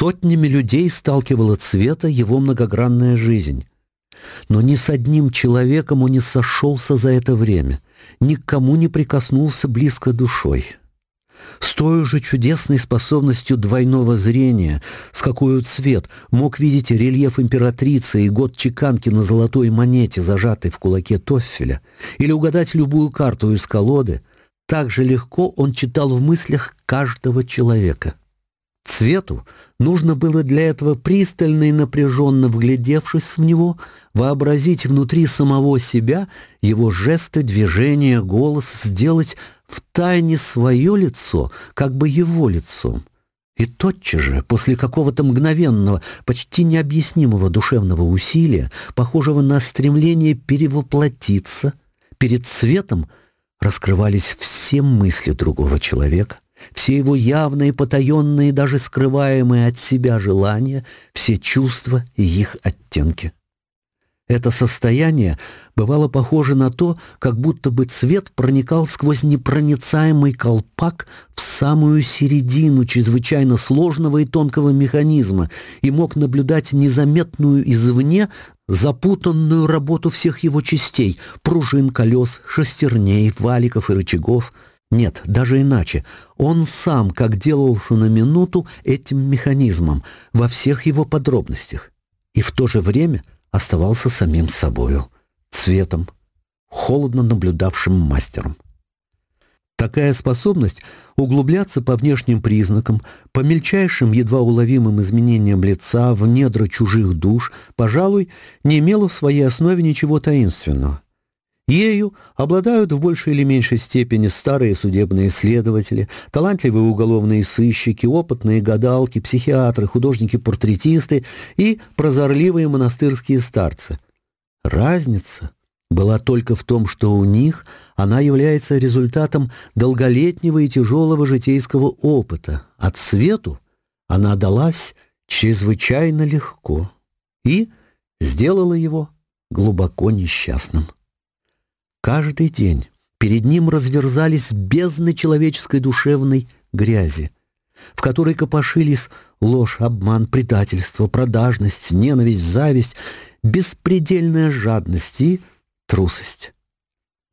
Сотнями людей сталкивало цвета его многогранная жизнь. Но ни с одним человеком он не сошелся за это время, никому не прикоснулся близко душой. С той же чудесной способностью двойного зрения, с какой цвет мог видеть рельеф императрицы и год чеканки на золотой монете, зажатой в кулаке Тоффеля, или угадать любую карту из колоды, так же легко он читал в мыслях каждого человека цвету нужно было для этого пристально и напряженно вглядевшись в него, вообразить внутри самого себя его жесты, движения, голос, сделать в тайне свое лицо, как бы его лицом. И тотчас же, после какого-то мгновенного, почти необъяснимого душевного усилия, похожего на стремление перевоплотиться, перед светом раскрывались все мысли другого человека — все его явные, потаенные, даже скрываемые от себя желания, все чувства и их оттенки. Это состояние бывало похоже на то, как будто бы цвет проникал сквозь непроницаемый колпак в самую середину чрезвычайно сложного и тонкого механизма и мог наблюдать незаметную извне запутанную работу всех его частей – пружин, колес, шестерней, валиков и рычагов – нет, даже иначе. Он сам, как делался на минуту, этим механизмом, во всех его подробностях. И в то же время оставался самим собою, цветом, холодно наблюдавшим мастером. Такая способность углубляться по внешним признакам, по мельчайшим, едва уловимым изменениям лица в недра чужих душ, пожалуй, не имела в своей основе ничего таинственного. Ею обладают в большей или меньшей степени старые судебные следователи, талантливые уголовные сыщики, опытные гадалки, психиатры, художники-портретисты и прозорливые монастырские старцы. Разница была только в том, что у них она является результатом долголетнего и тяжелого житейского опыта, а свету она далась чрезвычайно легко и сделала его глубоко несчастным каждый день перед ним разверзались бездны человеческой душевной грязи, в которой копошились ложь, обман, предательство, продажность, ненависть, зависть, беспредельная жадность и трусость.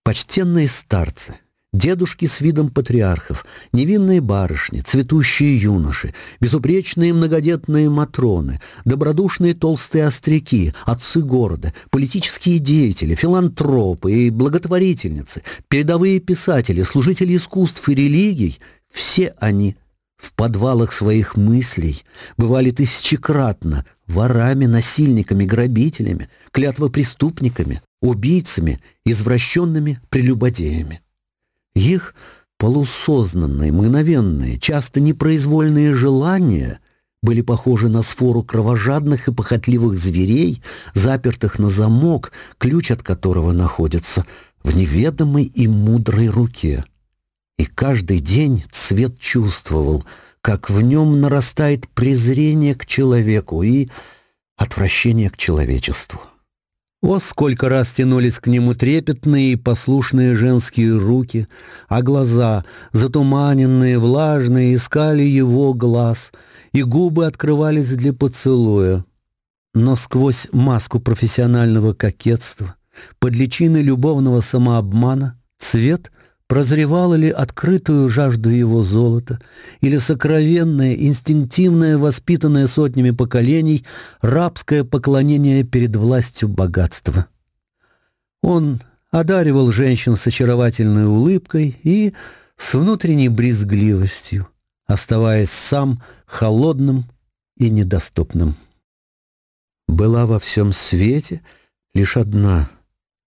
Почтенные старцы — Дедушки с видом патриархов, невинные барышни, цветущие юноши, безупречные многодетные матроны, добродушные толстые остряки, отцы города, политические деятели, филантропы и благотворительницы, передовые писатели, служители искусств и религий — все они в подвалах своих мыслей бывали тысячекратно ворами, насильниками, грабителями, клятвопреступниками, убийцами, извращенными прелюбодеями. Их полусознанные, мгновенные, часто непроизвольные желания были похожи на сфору кровожадных и похотливых зверей, запертых на замок, ключ от которого находится в неведомой и мудрой руке. И каждый день цвет чувствовал, как в нем нарастает презрение к человеку и отвращение к человечеству. О, сколько раз тянулись к нему трепетные и послушные женские руки, а глаза, затуманенные, влажные, искали его глаз, и губы открывались для поцелуя. Но сквозь маску профессионального кокетства, под личиной любовного самообмана, цвет Прозревала ли открытую жажду его золота, или сокровенное, инстинктивное, воспитанное сотнями поколений, рабское поклонение перед властью богатства? Он одаривал женщин с очаровательной улыбкой и с внутренней брезгливостью, оставаясь сам холодным и недоступным. Была во всем свете лишь одна.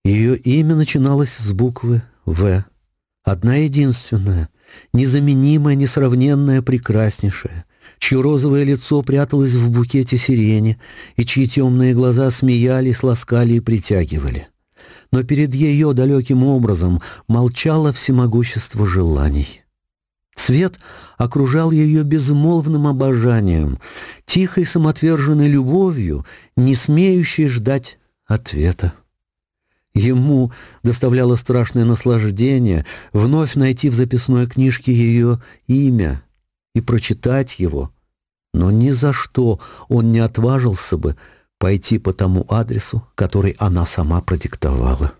Ее имя начиналось с буквы «В». Одна единственная, незаменимая, несравненная, прекраснейшая, чье розовое лицо пряталось в букете сирени и чьи темные глаза смеялись, ласкали и притягивали. Но перед ее далеким образом молчало всемогущество желаний. Цвет окружал ее безмолвным обожанием, тихой самоотверженной любовью, не смеющей ждать ответа. Ему доставляло страшное наслаждение вновь найти в записной книжке ее имя и прочитать его, но ни за что он не отважился бы пойти по тому адресу, который она сама продиктовала.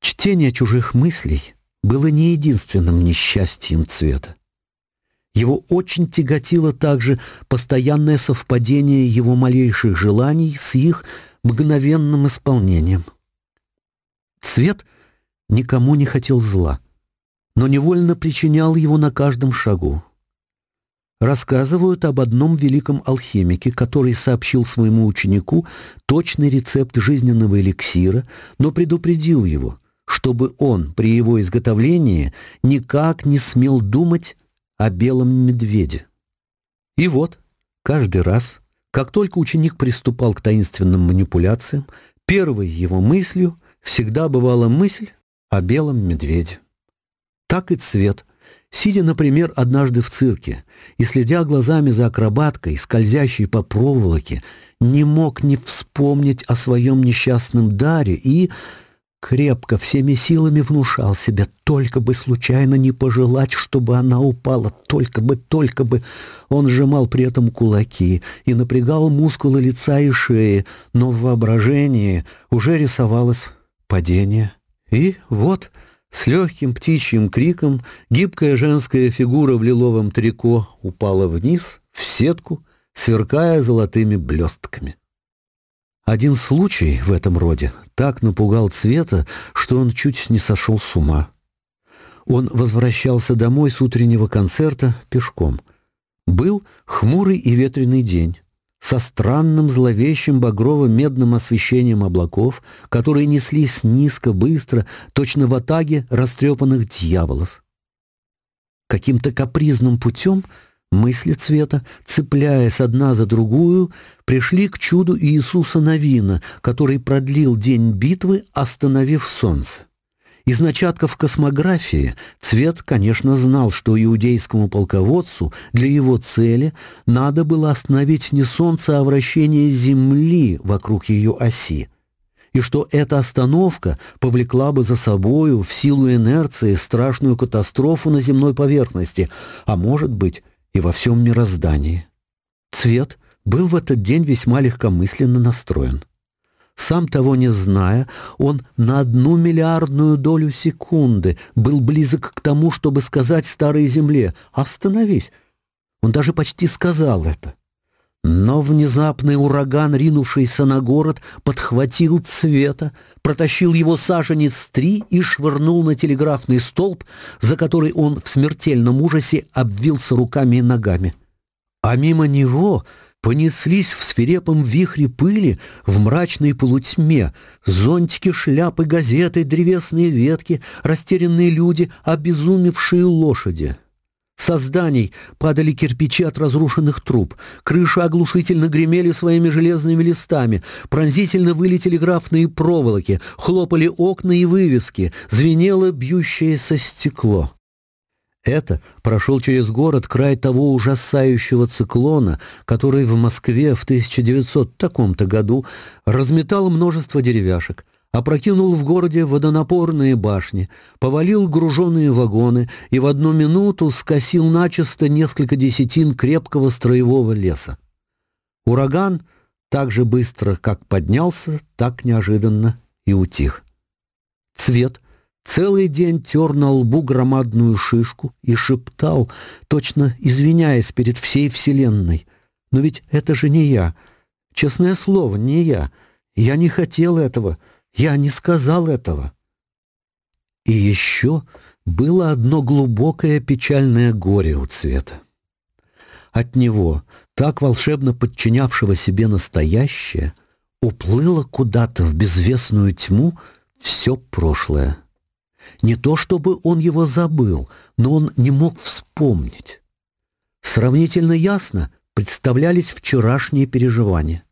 Чтение чужих мыслей было не единственным несчастьем цвета. Его очень тяготило также постоянное совпадение его малейших желаний с их мгновенным исполнением. Цвет никому не хотел зла, но невольно причинял его на каждом шагу. Рассказывают об одном великом алхимике, который сообщил своему ученику точный рецепт жизненного эликсира, но предупредил его, чтобы он при его изготовлении никак не смел думать о белом медведе. И вот, каждый раз, Как только ученик приступал к таинственным манипуляциям, первой его мыслью всегда бывала мысль о белом медведе. Так и цвет. Сидя, например, однажды в цирке и следя глазами за акробаткой, скользящей по проволоке, не мог не вспомнить о своем несчастном даре и Крепко всеми силами внушал себе, только бы случайно не пожелать, чтобы она упала, только бы, только бы. Он сжимал при этом кулаки и напрягал мускулы лица и шеи, но в воображении уже рисовалось падение. И вот с легким птичьим криком гибкая женская фигура в лиловом трико упала вниз, в сетку, сверкая золотыми блестками. Один случай в этом роде так напугал Цвета, что он чуть не сошел с ума. Он возвращался домой с утреннего концерта пешком. Был хмурый и ветреный день со странным зловещим багрово-медным освещением облаков, которые неслись низко-быстро, точно в атаге растрепанных дьяволов. Каким-то капризным путем — Мысли цвета, цепляясь одна за другую, пришли к чуду Иисуса Новина, который продлил день битвы, остановив солнце. Из начатков космографии Цвет, конечно, знал, что иудейскому полководцу для его цели надо было остановить не Солнце, а вращение Земли вокруг ее оси, и что эта остановка повлекла бы за собою в силу инерции страшную катастрофу на земной поверхности, а может быть, и во всем мироздании. Цвет был в этот день весьма легкомысленно настроен. Сам того не зная, он на одну миллиардную долю секунды был близок к тому, чтобы сказать старой земле «Остановись!». Он даже почти сказал это. Но внезапный ураган, ринувшийся на город, подхватил цвета, протащил его саженец три и швырнул на телеграфный столб, за который он в смертельном ужасе обвился руками и ногами. А мимо него понеслись в свирепом вихре пыли в мрачной полутьме зонтики, шляпы, газеты, древесные ветки, растерянные люди, обезумевшие лошади. Со созданий падали кирпичи от разрушенных труб. Крыши оглушительно гремели своими железными листами. Пронзительно выли телеграфные проволоки. Хлопали окна и вывески. Звенело бьющееся стекло. Это прошел через город край того ужасающего циклона, который в Москве в 1900 таком-то году разметал множество деревяшек, опрокинул в городе водонапорные башни, повалил груженные вагоны и в одну минуту скосил начисто несколько десятин крепкого строевого леса. Ураган так же быстро, как поднялся, так неожиданно и утих. Цвет целый день тер на лбу громадную шишку и шептал, точно извиняясь перед всей вселенной. «Но ведь это же не я. Честное слово, не я. Я не хотел этого». Я не сказал этого. И еще было одно глубокое печальное горе у Цвета. От него, так волшебно подчинявшего себе настоящее, уплыло куда-то в безвестную тьму все прошлое. Не то чтобы он его забыл, но он не мог вспомнить. Сравнительно ясно представлялись вчерашние переживания.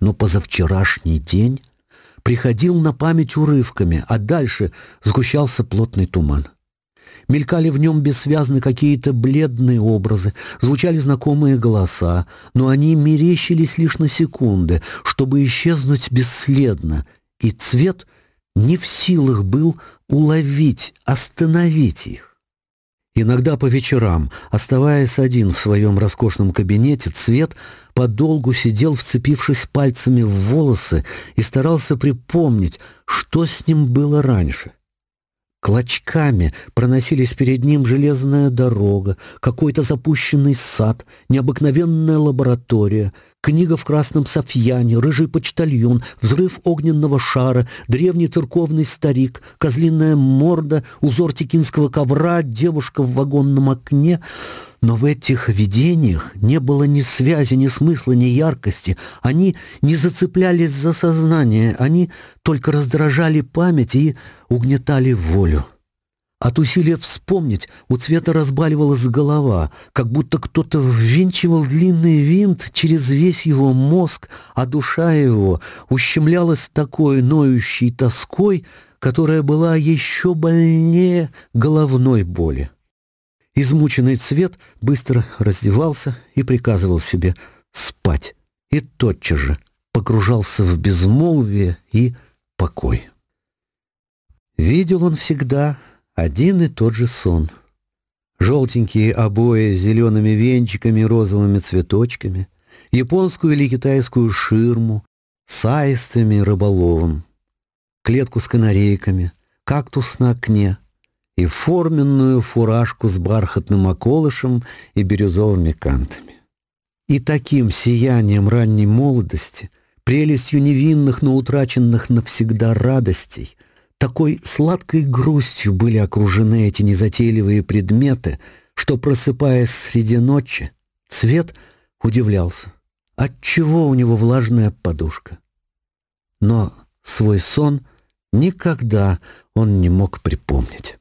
Но позавчерашний день приходил на память урывками, а дальше сгущался плотный туман. Мелькали в нем бессвязно какие-то бледные образы, звучали знакомые голоса, но они мерещились лишь на секунды, чтобы исчезнуть бесследно, и цвет не в силах был уловить, остановить их. Иногда по вечерам, оставаясь один в своем роскошном кабинете, Цвет подолгу сидел, вцепившись пальцами в волосы, и старался припомнить, что с ним было раньше. Клочками проносились перед ним железная дорога, какой-то запущенный сад, необыкновенная лаборатория — книга в красном софьяне, рыжий почтальон, взрыв огненного шара, древний церковный старик, козлиная морда, узор текинского ковра, девушка в вагонном окне. Но в этих видениях не было ни связи, ни смысла, ни яркости. Они не зацеплялись за сознание, они только От усилия вспомнить, у цвета разбаливалась голова, как будто кто-то ввинчивал длинный винт через весь его мозг, а душа его ущемлялась такой ноющей тоской, которая была еще больнее головной боли. Измученный цвет быстро раздевался и приказывал себе спать, и тотчас же погружался в безмолвие и покой. Видел он всегда один и тот же сон. Желтенькие обои с зелеными венчиками и розовыми цветочками, японскую или китайскую ширму с аистами и рыболовом, клетку с канарейками, кактус на окне и форменную фуражку с бархатным околышем и бирюзовыми кантами. И таким сиянием ранней молодости, прелестью невинных, но утраченных навсегда радостей — такой сладкой грустью были окружены эти незатейливые предметы, что, просыпаясь среди ночи, цвет удивлялся, отчего у него влажная подушка. Но свой сон никогда он не мог припомнить.